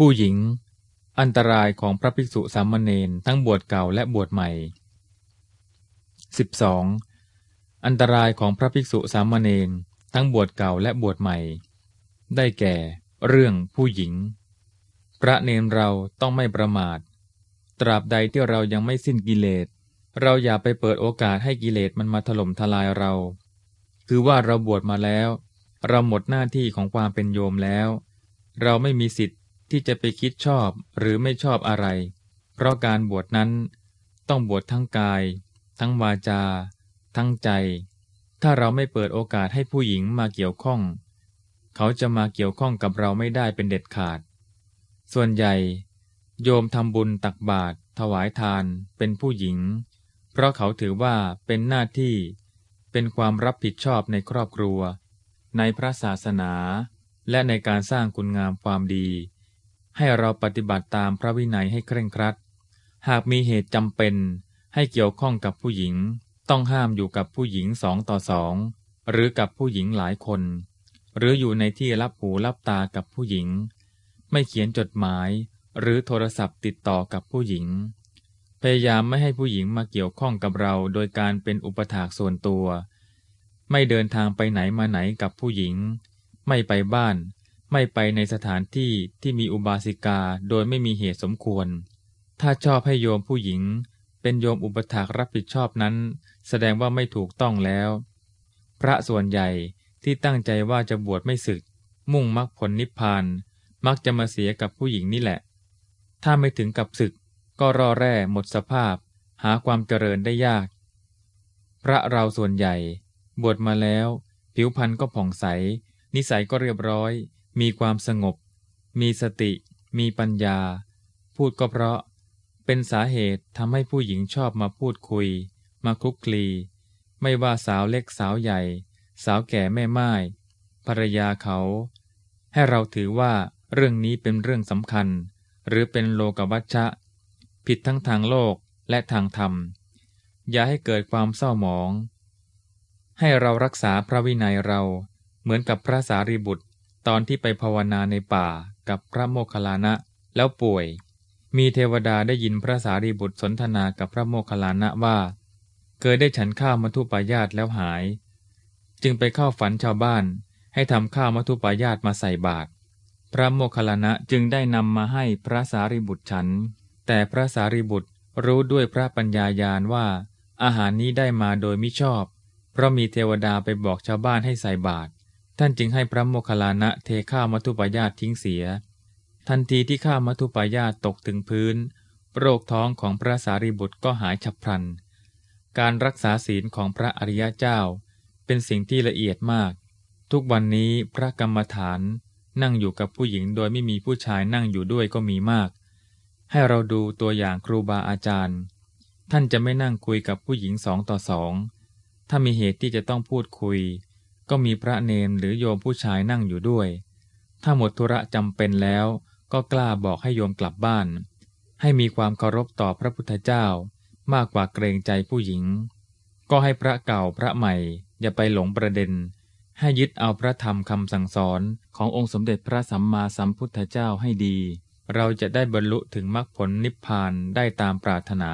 ผู้หญิง อันตรายของพระภิกษุสามเณรทั้งบวชเก่าและบวชใหม่ 12. อันตรายของพระภิกษุสามเณรทั้งบวชเก่าและบวชใหม่ ได้แก่ เรื่องผู้หญิง พระเนรเราต้องไม่ประมาท ตราบใดที่เรายังไม่สิ้นกิเลส เราอย่าไปเปิดโอกาสให้กิเลสมันมาถล่มทลายเรา คือว่าเราบวชมาแล้ว เราหมดหน้าที่ของความเป็นโยมแล้ว เราไม่มีสิทธิ์ ที่จะไปคิดชอบหรือไม่ชอบอะไร เพราะการบวชนั้น ต้องบวชทั้งกาย ทั้งวาจา ทั้งใจ ถ้าเราไม่เปิดโอกาสให้ผู้หญิงมาเกี่ยวข้อง เขาจะมาเกี่ยวข้องกับเราไม่ได้เป็นเด็ดขาด ส่วนใหญ่ โยมทำบุญตักบาตรถวายทานเป็นผู้หญิง เพราะเขาถือว่าเป็นหน้าที่ เป็นความรับผิดชอบในครอบครัว ในพระศาสนา และในการสร้างคุณงามความดี ให้เราปฏิบัติตามพระวินัยให้เคร่งครัด หากมีเหตุจำเป็นให้เกี่ยวข้องกับผู้หญิง ต้องห้ามอยู่กับผู้หญิงสองต่อสองหรือกับผู้หญิงหลายคน หรืออยู่ในที่รับหูรับตากับผู้หญิง ไม่เขียนจดหมาย หรือโทรศัพท์ติดต่อกับผู้หญิง พยายามไม่ให้ผู้หญิงมาเกี่ยวข้องกับเราโดยการเป็นอุปถากส่วนตัว ไม่เดินทางไปไหนมาไหนกับผู้หญิง ไม่ไปบ้าน ไม่ไปในสถานที่ที่มีอุบาสิกาโดยไม่มีเหตุสมควร ถ้าชอบให้โยมผู้หญิง เป็นโยมอุปถากรับผิดชอบนั้น แสดงว่าไม่ถูกต้องแล้ว พระส่วนใหญ่ที่ตั้งใจว่าจะบวชไม่ศึก มุ่งมรรคผลนิพพาน มักจะมาเสียกับผู้หญิงนี่แหละ ถ้าไม่ถึงกับศึก ก็รอแร่หมดสภาพ หาความเจริญได้ยาก พระเราส่วนใหญ่ บวชมาแล้ว ผิวพรรณก็ผ่องใส นิสัยก็เรียบร้อย มีความสงบ มีสติ มีปัญญา พูดก็เพราะ เป็นสาเหตุทำให้ผู้หญิงชอบมาพูดคุย มาคลุกคลี ไม่ว่าสาวเล็กสาวใหญ่ สาวแก่แม่ไม้ภรรยาเขา ให้เราถือว่าเรื่องนี้เป็นเรื่องสำคัญ หรือเป็นโลกวัชชะ ผิดทั้งทางโลกและทางธรรม อย่าให้เกิดความเศร้าหมอง ให้เรารักษาพระวินัยเราเหมือนกับพระสารีบุตร ตอนที่ไปภาวนาในป่ากับพระโมคคัลลานะ แล้วป่วย มีเทวดาได้ยินพระสารีบุตรสนทนากับพระโมคคัลลานะว่า เคยได้ฉันข้าวมัทุปายาตแล้วหาย จึงไปเข้าฝันชาวบ้าน ให้ทำข้าวมัทุปายาตมาใส่บาตรพระโมคคัลลานะจึงได้นำมาให้พระสารีบุตรฉัน แต่พระสารีบุตรรู้ด้วยพระปัญญายาณว่า อาหารนี้ได้มาโดยมิชอบ เพราะมีเทวดาไปบอกชาวบ้านให้ใส่บาตร ท่านจึงให้พระโมคคัลลานะเทข้าวมัทุปายาตทิ้งเสีย ทันทีที่ข้าวมัทุปายาตตกถึงพื้น โรคท้องของพระสารีบุตรก็หายฉับพลัน การรักษาศีลของพระอริยเจ้า เป็นสิ่งที่ละเอียดมาก ทุกวันนี้พระกรรมฐานนั่งอยู่กับผู้หญิงโดยไม่มีผู้ชายนั่งอยู่ด้วยก็มีมาก ให้เราดูตัวอย่างครูบาอาจารย์ ท่านจะไม่นั่งคุยกับผู้หญิงสองต่อสอง ถ้ามีเหตุที่จะต้องพูดคุย ก็มีพระเนนหรือโยมผู้ชายนั่งอยู่ด้วย ถ้าหมดธุระจำเป็นแล้วก็กล้าบอกให้โยมกลับบ้าน ให้มีความเคารพต่อพระพุทธเจ้า มากกว่าเกรงใจผู้หญิง ก็ให้พระเก่าพระใหม่ อย่าไปหลงประเด็น ให้ยึดเอาพระธรรมคำสั่งสอนขององค์สมเด็จพระสัมมาสัมพุทธเจ้าให้ดี เราจะได้บรรลุถึงมรรคผลนิพพานได้ตามปรารถนา